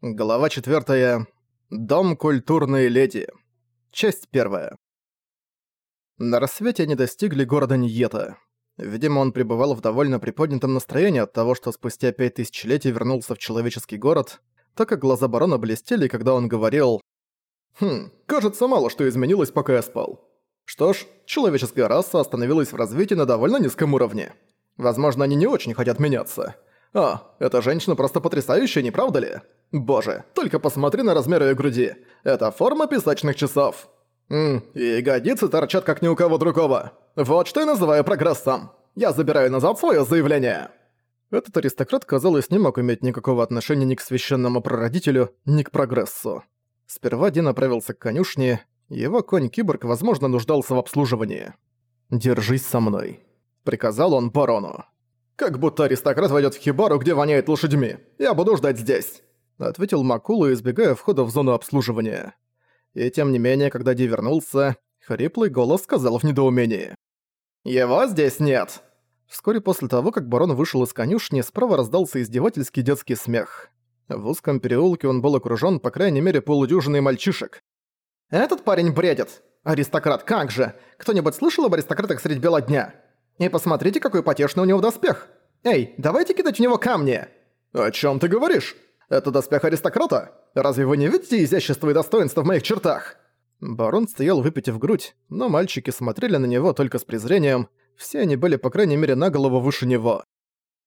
Глава 4. Дом культурной леди. Часть 1. На рассвете они достигли города Ньета. Видимо, он пребывал в довольно приподнятом настроении от того, что спустя пять тысячелетий вернулся в человеческий город, так как глаза барона блестели, когда он говорил «Хм, кажется, мало что изменилось, пока я спал. Что ж, человеческая раса остановилась в развитии на довольно низком уровне. Возможно, они не очень хотят меняться». «О, эта женщина просто потрясающая, не правда ли? Боже, только посмотри на размер её груди. Это форма песочных часов. Ммм, ягодицы торчат как ни у кого другого. Вот что я называю прогрессом. Я забираю назад своё заявление». Этот аристократ, казалось, не мог иметь никакого отношения ни к священному прародителю, ни к прогрессу. Сперва Ди направился к конюшне, его конь-киборг, возможно, нуждался в обслуживании. «Держись со мной», — приказал он барону. «Как будто аристократ войдет в хибару, где воняет лошадьми. Я буду ждать здесь», — ответил Макула, избегая входа в зону обслуживания. И тем не менее, когда Ди вернулся, хриплый голос сказал в недоумении. «Его здесь нет!» Вскоре после того, как барон вышел из конюшни, справа раздался издевательский детский смех. В узком переулке он был окружён по крайней мере полудюжиной мальчишек. «Этот парень бредит! Аристократ, как же! Кто-нибудь слышал об аристократах средь бела дня?» И посмотрите, какой потешный у него доспех. Эй, давайте кидать в него камни. О чем ты говоришь? Это доспех аристократа? Разве вы не видите изящество и достоинство в моих чертах? Барон стоял выпитив грудь, но мальчики смотрели на него только с презрением. Все они были, по крайней мере, на голову выше него.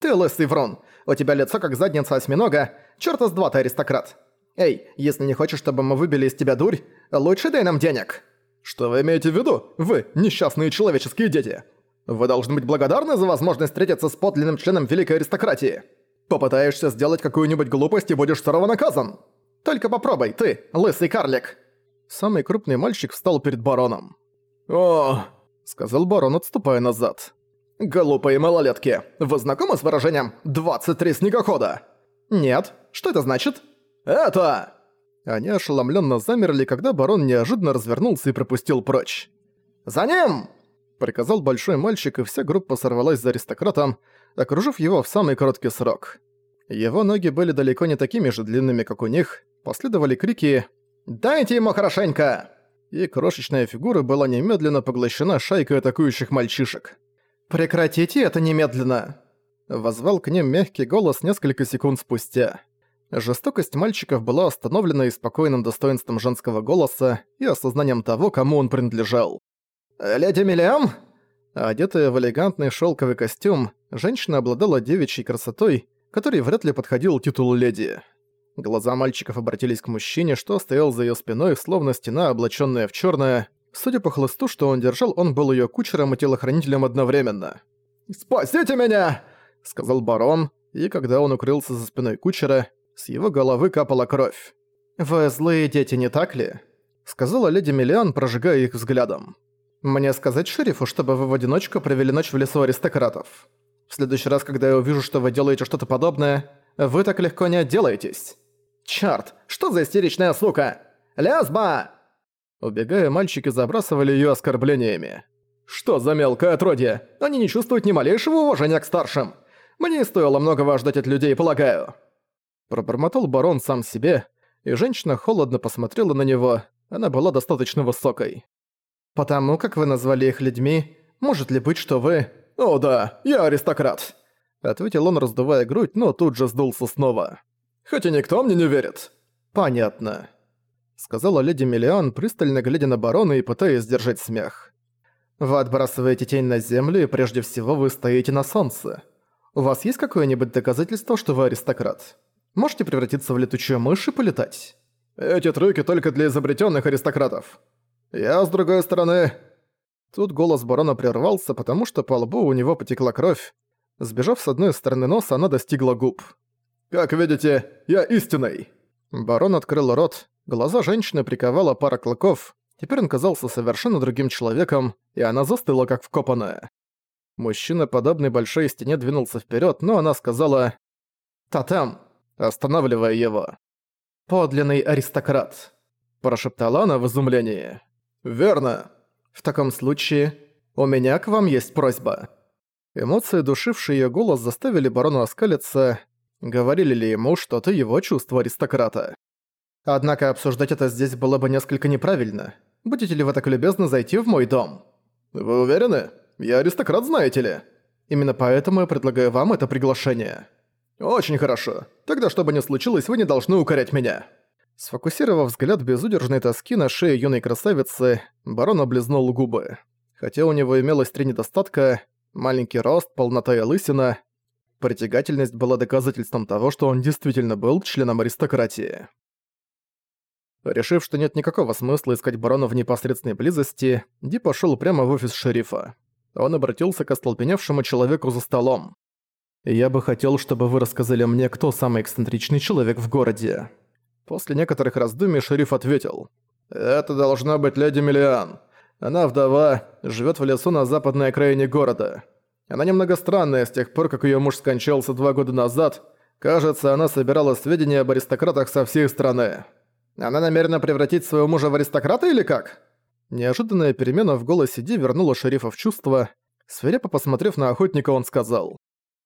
«Ты лысый врон! У тебя лицо как задница осьминога! Чёрта с два ты аристократ! Эй, если не хочешь, чтобы мы выбили из тебя дурь, лучше дай нам денег!» «Что вы имеете в виду, вы, несчастные человеческие дети? Вы должны быть благодарны за возможность встретиться с подлинным членом великой аристократии. Попытаешься сделать какую-нибудь глупость и будешь сурово наказан. Только попробуй, ты, лысый карлик!» Самый крупный мальчик встал перед бароном. «О!» — сказал барон, отступая назад. «Глупые малолетки, вы знакомы с выражением «23 снегохода»?» «Нет. Что это значит?» «Это...» Они ошеломленно замерли, когда барон неожиданно развернулся и пропустил прочь. «За ним!» Приказал большой мальчик, и вся группа сорвалась за аристократом, окружив его в самый короткий срок. Его ноги были далеко не такими же длинными, как у них, последовали крики «Дайте ему хорошенько!» И крошечная фигура была немедленно поглощена шайкой атакующих мальчишек. «Прекратите это немедленно!» Возвал к ним мягкий голос несколько секунд спустя. Жестокость мальчиков была остановлена и спокойным достоинством женского голоса и осознанием того, кому он принадлежал. «Леди Миллиам?» Одетая в элегантный шелковый костюм, женщина обладала девичьей красотой, которой вряд ли подходил титул леди. Глаза мальчиков обратились к мужчине, что стоял за ее спиной, словно стена, облаченная в черное. Судя по хлысту, что он держал, он был ее кучером и телохранителем одновременно. «Спасите меня!» — сказал барон, и когда он укрылся за спиной кучера, с его головы капала кровь. «Вы злые дети, не так ли?» — сказала леди Миллиан, прожигая их взглядом. Мне сказать шерифу, чтобы вы в одиночку провели ночь в лесу аристократов. В следующий раз, когда я увижу, что вы делаете что-то подобное, вы так легко не отделаетесь. Чёрт, что за истеричная сука? Лесба! Убегая, мальчики забрасывали её оскорблениями. Что за мелкое отродье? Они не чувствуют ни малейшего уважения к старшим. Мне стоило многого ждать от людей, полагаю. Пробормотал барон сам себе, и женщина холодно посмотрела на него. Она была достаточно высокой. «Потому как вы назвали их людьми, может ли быть, что вы...» «О да, я аристократ», — ответил он, раздувая грудь, но тут же сдулся снова. «Хотя никто мне не верит». «Понятно», — сказала леди Миллиан, пристально глядя на барона и пытаясь сдержать смех. «Вы отбрасываете тень на землю, и прежде всего вы стоите на солнце. У вас есть какое-нибудь доказательство, что вы аристократ? Можете превратиться в летучую мышь и полетать?» «Эти трюки только для изобретенных аристократов. Я, с другой стороны...» Тут голос барона прервался, потому что по лбу у него потекла кровь. Сбежав с одной стороны носа, она достигла губ. «Как видите, я истинный!» Барон открыл рот, глаза женщины приковала пара клыков, теперь он казался совершенно другим человеком, и она застыла как вкопанная. Мужчина, подобный большой стене, двинулся вперед, но она сказала «Татам!», останавливая его. «Подлинный аристократ», – прошептала она в изумлении. «Верно. В таком случае у меня к вам есть просьба». Эмоции, душившие её голос, заставили барона оскалиться. говорили ли ему что-то его чувство аристократа. Однако обсуждать это здесь было бы несколько неправильно. Будете ли вы так любезны зайти в мой дом? Вы уверены? Я аристократ, знаете ли? Именно поэтому я предлагаю вам это приглашение. Очень хорошо. Тогда, что бы ни случилось, вы не должны укорять меня. Сфокусировав взгляд безудержной тоски на шее юной красавицы, барон облизнул губы. Хотя у него имелось три недостатка – маленький рост, полнота и лысина, притягательность была доказательством того, что он действительно был членом аристократии. Решив, что нет никакого смысла искать барона в непосредственной близости, Ди пошёл прямо в офис шерифа. Он обратился к остолбеневшему человеку за столом. «Я бы хотел, чтобы вы рассказали мне, кто самый эксцентричный человек в городе». После некоторых раздумий шериф ответил. «Это должна быть леди Миллиан. Она вдова, живет в лесу на западной окраине города. Она немного странная с тех пор, как ее муж скончался два года назад. Кажется, она собирала сведения об аристократах со всей страны. Она намерена превратить своего мужа в аристократа или как?» Неожиданная перемена в голосе Ди вернула шерифа в чувство. Свирепо посмотрев на охотника, он сказал.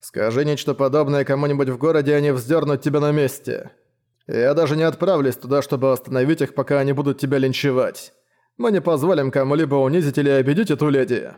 «Скажи нечто подобное кому-нибудь в городе, они вздернут тебя на месте. Я даже не отправлюсь туда, чтобы остановить их, пока они будут тебя линчевать. Мы не позволим кому-либо унизить или обидеть эту леди.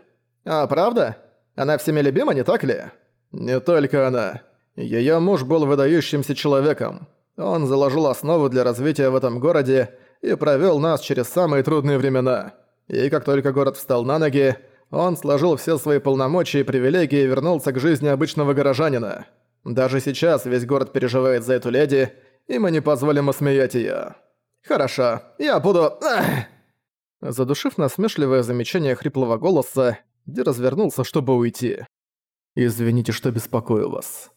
А правда? Она всеми любима, не так ли? Не только она. Её муж был выдающимся человеком. Он заложил основу для развития в этом городе и провёл нас через самые трудные времена. И как только город встал на ноги, он сложил все свои полномочия и привилегии и вернулся к жизни обычного горожанина. Даже сейчас весь город переживает за эту леди, и мы не позволим осмеять её. Хорошо, я буду... Задушив насмешливое замечание хриплого голоса, Ди развернулся, чтобы уйти. «Извините, что беспокою вас».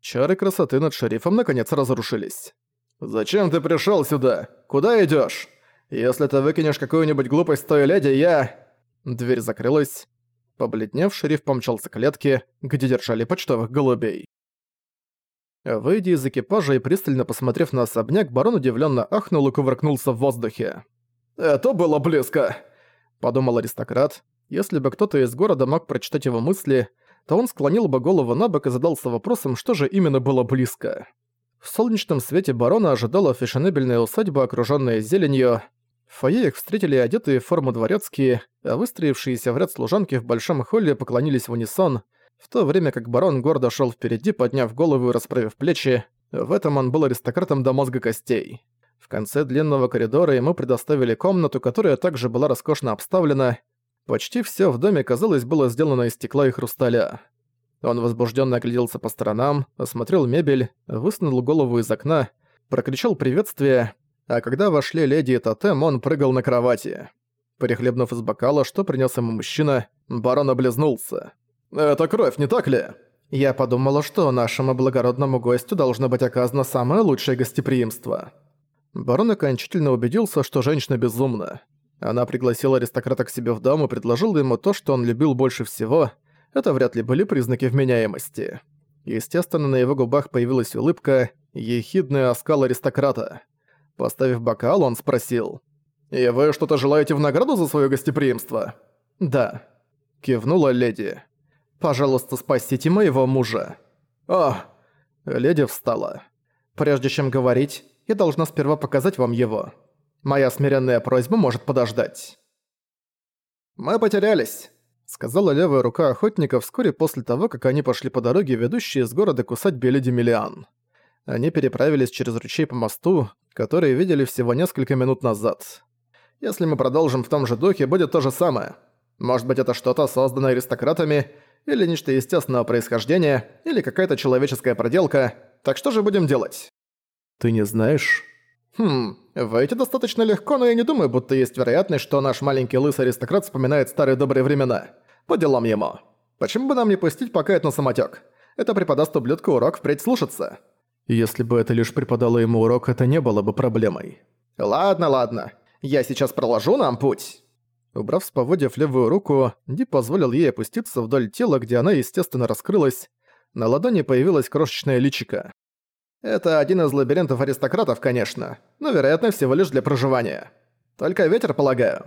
Чары красоты над шерифом наконец разрушились. «Зачем ты пришёл сюда? Куда идёшь? Если ты выкинешь какую-нибудь глупость той леди, я...» Дверь закрылась. Побледнев, шериф помчался к клетке, где держали почтовых голубей. Выйдя из экипажа и пристально посмотрев на особняк, барон удивленно ахнул и кувыркнулся в воздухе. «Это было близко!» – подумал аристократ. Если бы кто-то из города мог прочитать его мысли, то он склонил бы голову на бок и задался вопросом, что же именно было близко. В солнечном свете барона ожидала фешенебельная усадьба, окружённая зеленью. В фойе их встретили одетые в форму дворецкие, а выстроившиеся в ряд служанки в большом холле поклонились в унисон – в то время как барон гордо шел впереди, подняв голову и расправив плечи, в этом он был аристократом до мозга костей. В конце длинного коридора ему предоставили комнату, которая также была роскошно обставлена. Почти все в доме, казалось, было сделано из стекла и хрусталя. Он возбужденно огляделся по сторонам, осмотрел мебель, высунул голову из окна, прокричал приветствие, а когда вошли леди и тотем, он прыгал на кровати. Прихлебнув из бокала, что принес ему мужчина, барон облизнулся. «Это кровь, не так ли?» Я подумала, что нашему благородному гостю должно быть оказано самое лучшее гостеприимство. Барон окончательно убедился, что женщина безумна. Она пригласила аристократа к себе в дом и предложила ему то, что он любил больше всего. Это вряд ли были признаки вменяемости. Естественно, на его губах появилась улыбка, ехидный оскал аристократа. Поставив бокал, он спросил. «И вы что-то желаете в награду за свое гостеприимство?» «Да», — кивнула леди. Пожалуйста, спасите моего мужа». «О!» Леди встала. «Прежде чем говорить, я должна сперва показать вам его. Моя смиренная просьба может подождать». «Мы потерялись», — сказала левая рука охотника вскоре после того, как они пошли по дороге, ведущей из города к усадьбе Леди Миллиан. Они переправились через ручей по мосту, который видели всего несколько минут назад. Если мы продолжим в том же духе, будет то же самое. Может быть, это что-то, созданное аристократами, или нечто естественного происхождения, или какая-то человеческая проделка. Так что же будем делать? Ты не знаешь? Хм, выйти достаточно легко, но я не думаю, будто есть вероятность, что наш маленький лысый аристократ вспоминает старые добрые времена. По делам ему. Почему бы нам не пустить пока это на самотёк? Это преподаст ублюдку урок впредь слушаться. Если бы это лишь преподало ему урок, это не было бы проблемой. Ладно, ладно. Я сейчас проложу нам путь. Убрав с поводьев левую руку, Ди позволил ей опуститься вдоль тела, где она, естественно, раскрылась. На ладони появилась крошечная личика. Это один из лабиринтов аристократов, конечно, но, вероятно, всего лишь для проживания. Только ветер, полагаю.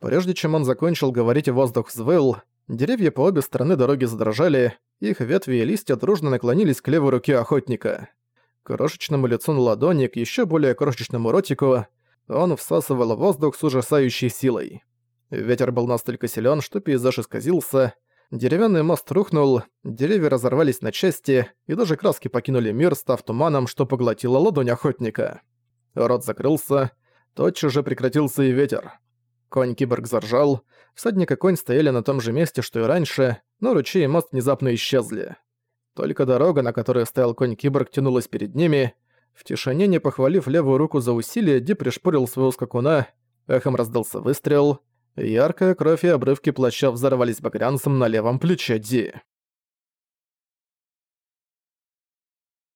Прежде чем он закончил говорить, воздух взвыл, деревья по обе стороны дороги задрожали, их ветви и листья дружно наклонились к левой руке охотника. крошечному лицу на ладони, к еще более крошечному ротику, он всасывал воздух с ужасающей силой. Ветер был настолько силен, что пейзаж исказился, деревянный мост рухнул, деревья разорвались на части, и даже краски покинули мир, став туманом, что поглотила ладонь охотника. Рот закрылся, тотчас же прекратился и ветер. Конь-киборг заржал, всадник и конь стояли на том же месте, что и раньше, но ручей и мост внезапно исчезли. Только дорога, на которой стоял конь-киборг, тянулась перед ними. В тишине, не похвалив левую руку за усилие, Ди пришпорил своего скакуна. Эхом раздался выстрел. Яркая кровь и обрывки плаща взорвались багрянцем на левом плече Ди.